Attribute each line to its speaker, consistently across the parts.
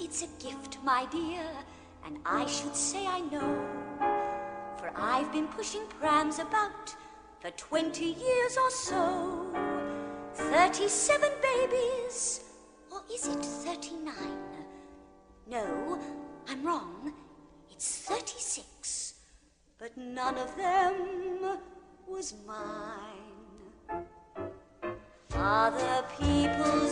Speaker 1: It's a gift, my dear, and I should say I know. For I've been pushing prams about for 20 years or so. 37 babies, or is it 39? No, I'm wrong. It's 36. But none of them was mine. Other people's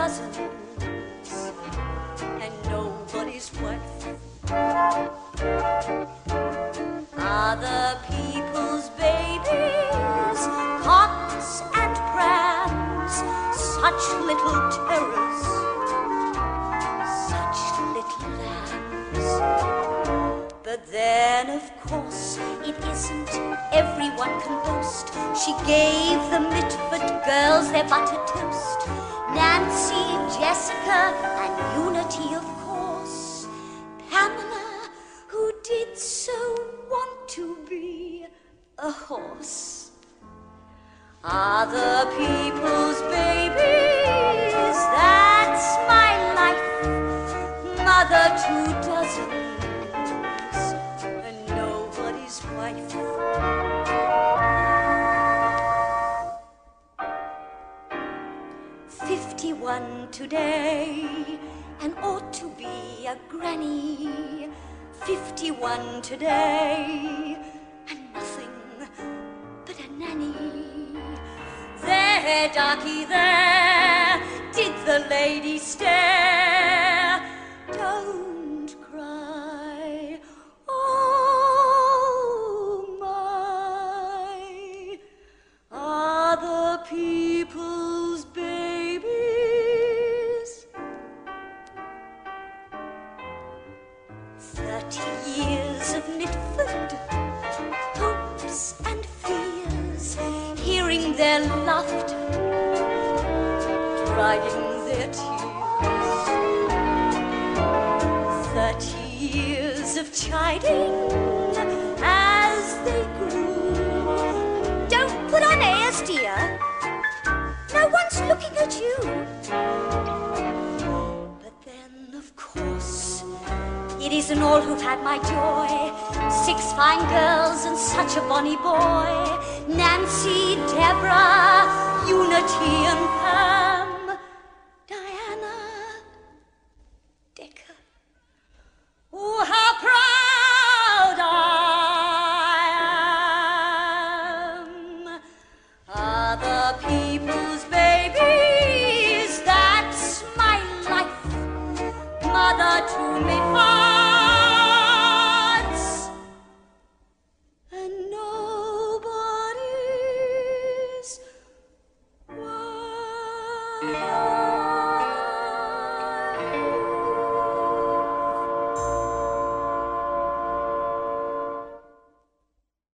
Speaker 1: and nobody's wife. Other people's babies, cots and prams, such little terrors, such little lambs. But then, of course, it isn't everyone can boast. She gave the Mitford girls their butter toast. Nancy, Jessica, and Unity, of course. Pamela, who did so want to be a horse. Other people's today, and ought to be a granny. Fifty-one today, and nothing but a nanny. There, darky, there, did the lady stare? Don't cry, oh my. Other people's Thirty years of Mitford, hopes and fears, hearing their laughter, drying their tears. Thirty years of chiding ladies and all who've had my joy. Six fine girls and such a bonny boy. Nancy, Deborah, Unity and Pam. Diana, Decca. Oh, how proud I am. Other people. you.